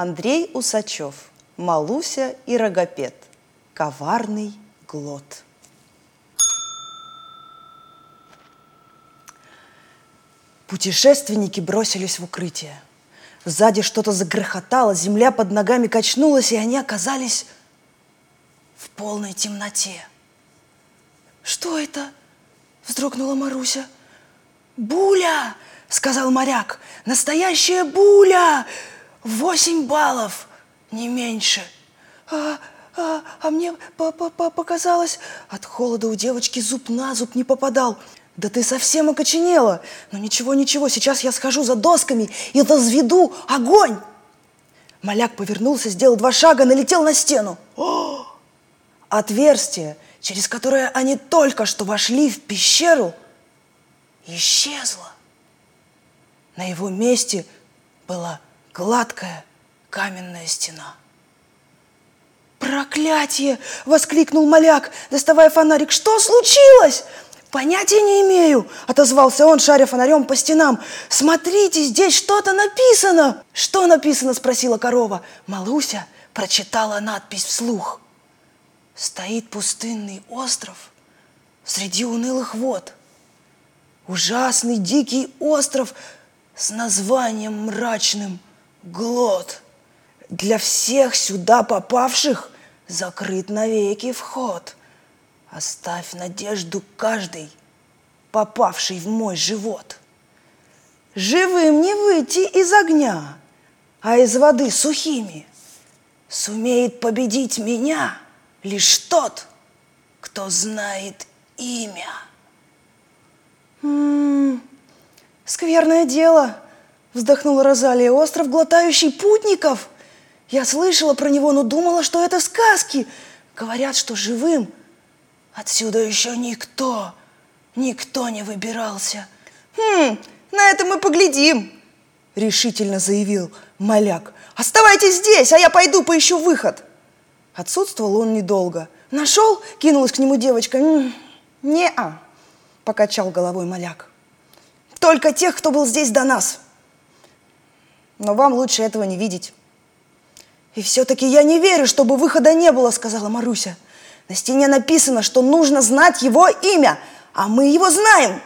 Андрей Усачев, Малуся и Рогопед. Коварный глот. Путешественники бросились в укрытие. Сзади что-то загрохотало, земля под ногами качнулась, и они оказались в полной темноте. «Что это?» – вздрогнула Маруся. «Буля!» – сказал моряк. «Настоящая буля! Восемь баллов, не меньше!» «А, а, а мне по -по -по показалось...» От холода у девочки зуб на зуб не попадал. Да ты совсем окоченела. Но ничего, ничего, сейчас я схожу за досками и разведу огонь. Маляк повернулся, сделал два шага, налетел на стену. О! Отверстие, через которое они только что вошли в пещеру, исчезло. На его месте была гладкая каменная стена. «Проклятие!» – воскликнул Маляк, доставая фонарик. «Что случилось?» «Понятия не имею», – отозвался он, шаря фонарем по стенам. «Смотрите, здесь что-то написано!» «Что написано?» – спросила корова. Малуся прочитала надпись вслух. «Стоит пустынный остров среди унылых вод. Ужасный дикий остров с названием мрачным Глот. Для всех сюда попавших закрыт навеки вход». Оставь надежду каждый, попавший в мой живот. Живым не выйти из огня, а из воды сухими. Сумеет победить меня лишь тот, кто знает имя. «М-м, скверное дело, вздохнула Розалия. Остров, глотающий путников. Я слышала про него, но думала, что это сказки. Говорят, что живым Отсюда еще никто, никто не выбирался. Хм, на это мы поглядим, решительно заявил Маляк. Оставайтесь здесь, а я пойду поищу выход. Отсутствовал он недолго. Нашел? Кинулась к нему девочка. Не-а, покачал головой Маляк. Только тех, кто был здесь до нас. Но вам лучше этого не видеть. И все-таки я не верю, чтобы выхода не было, сказала Маруся. На стене написано, что нужно знать его имя, а мы его знаем.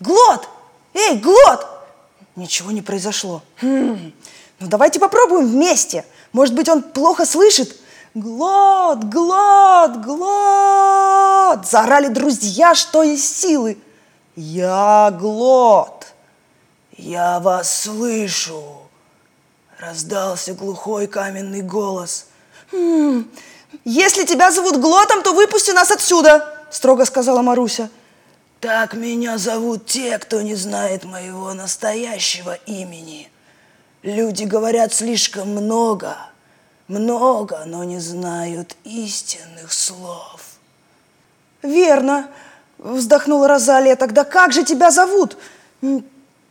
Глот! Эй, Глот! Ничего не произошло. Хм. Ну давайте попробуем вместе. Может быть, он плохо слышит. Глот, Глот, Глот! Заорали друзья, что из силы. Я Глот. Я вас слышу. Раздался глухой каменный голос. Хм, «Если тебя зовут Глотом, то выпусти нас отсюда!» – строго сказала Маруся. «Так меня зовут те, кто не знает моего настоящего имени. Люди говорят слишком много, много, но не знают истинных слов». «Верно», – вздохнула Розалия. «Тогда как же тебя зовут?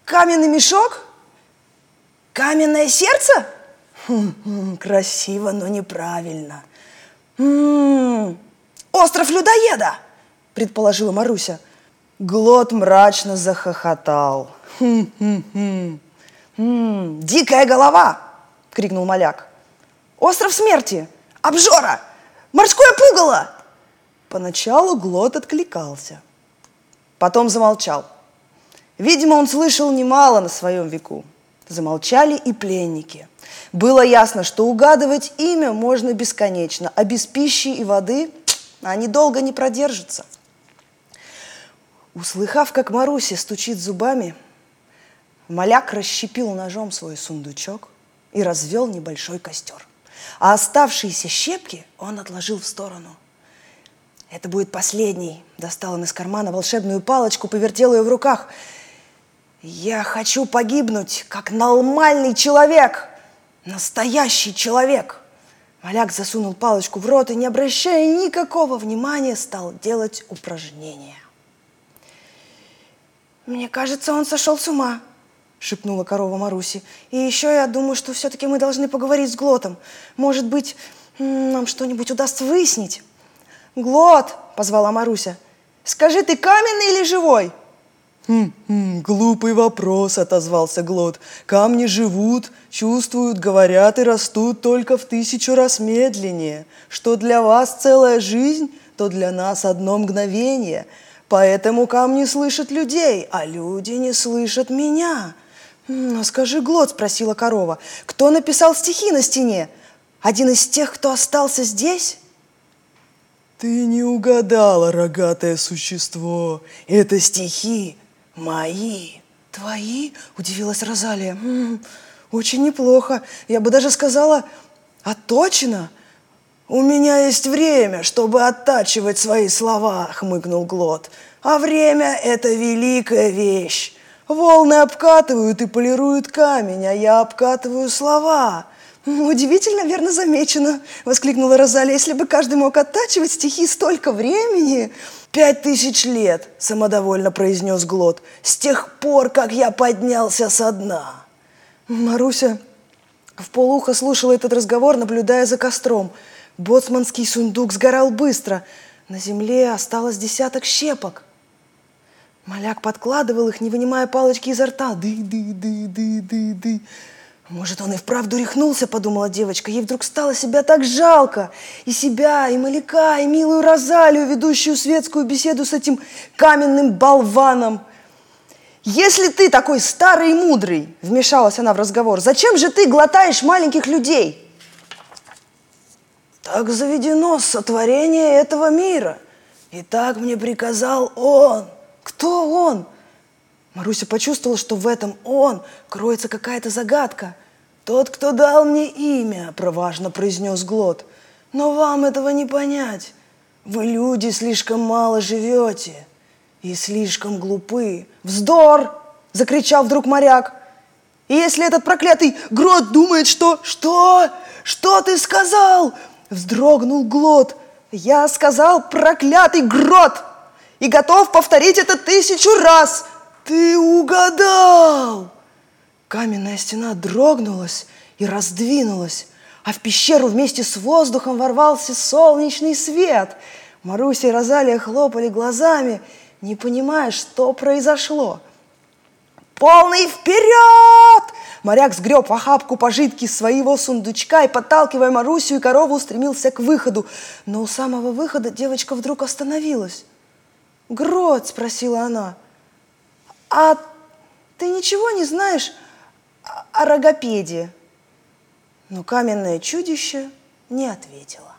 Каменный мешок? Каменное сердце?» хм, хм, «Красиво, но неправильно. «М-м-м, остров людоеда!» – предположила Маруся. Глот мрачно захохотал. «Хм-хм-хм! М-м, дикая голова!» – крикнул Маляк. «Остров смерти! Обжора! Морское пугало!» Поначалу Глот откликался. Потом замолчал. Видимо, он слышал немало на своем веку. Замолчали и пленники – было ясно, что угадывать имя можно бесконечно, а без пищи и воды они долго не продержатся. Услыхав, как Маруся стучит зубами, Маляк расщепил ножом свой сундучок и развел небольшой костер. А оставшиеся щепки он отложил в сторону. Это будет последний. Достал он из кармана волшебную палочку, повертел ее в руках. Я хочу погибнуть, как нормальный человек, Настоящий человек! Маляк засунул палочку в рот и, не обращая никакого внимания, стал делать упражнения. «Мне кажется, он сошел с ума», — шепнула корова Маруси. «И еще я думаю, что все-таки мы должны поговорить с Глотом. Может быть, нам что-нибудь удастся выяснить?» «Глот!» — позвала Маруся. «Скажи, ты каменный или живой?» «Хм, хм, глупый вопрос», — отозвался Глот. «Камни живут, чувствуют, говорят и растут только в тысячу раз медленнее. Что для вас целая жизнь, то для нас одно мгновение. Поэтому камни слышат людей, а люди не слышат меня». «Ну скажи, Глот», — спросила корова, — «кто написал стихи на стене? Один из тех, кто остался здесь?» «Ты не угадала, рогатое существо. Это стихи «Мои». «Твои?» – удивилась Розалия. «М -м, «Очень неплохо. Я бы даже сказала, точно?» «У меня есть время, чтобы оттачивать свои слова», – хмыкнул Глот. «А время – это великая вещь. Волны обкатывают и полируют камень, а я обкатываю слова». «Удивительно верно замечено!» – воскликнула Розалия. «Если бы каждый мог оттачивать стихи столько времени!» «Пять тысяч лет!» – самодовольно произнес Глот. «С тех пор, как я поднялся со дна!» Маруся в полухо слушала этот разговор, наблюдая за костром. Боцманский сундук сгорал быстро. На земле осталось десяток щепок. Маляк подкладывал их, не вынимая палочки изо рта. Ды-ды-ды-ды-ды-ды. Может, он и вправду рехнулся, подумала девочка. Ей вдруг стало себя так жалко. И себя, и Маляка, и милую Розалию, ведущую светскую беседу с этим каменным болваном. Если ты такой старый и мудрый, вмешалась она в разговор, зачем же ты глотаешь маленьких людей? Так заведено сотворение этого мира. И так мне приказал он. Кто он? Маруся почувствовала, что в этом «он» кроется какая-то загадка. «Тот, кто дал мне имя», – проважно произнес Глот. «Но вам этого не понять. Вы, люди, слишком мало живете и слишком глупы». «Вздор!» – закричал вдруг моряк. «И если этот проклятый Грот думает, что...» «Что? Что ты сказал?» – вздрогнул Глот. «Я сказал проклятый Грот!» и готов повторить это тысячу раз. «Ты угадал!» Каменная стена дрогнулась и раздвинулась, а в пещеру вместе с воздухом ворвался солнечный свет. Маруся и Розалия хлопали глазами, не понимая, что произошло. «Полный вперед!» Моряк сгреб в охапку пожитки своего сундучка и, подталкивая Марусю и корову, устремился к выходу. Но у самого выхода девочка вдруг остановилась. «Грот?» – спросила она – а ты ничего не знаешь о рогопеде? Но каменное чудище не ответило.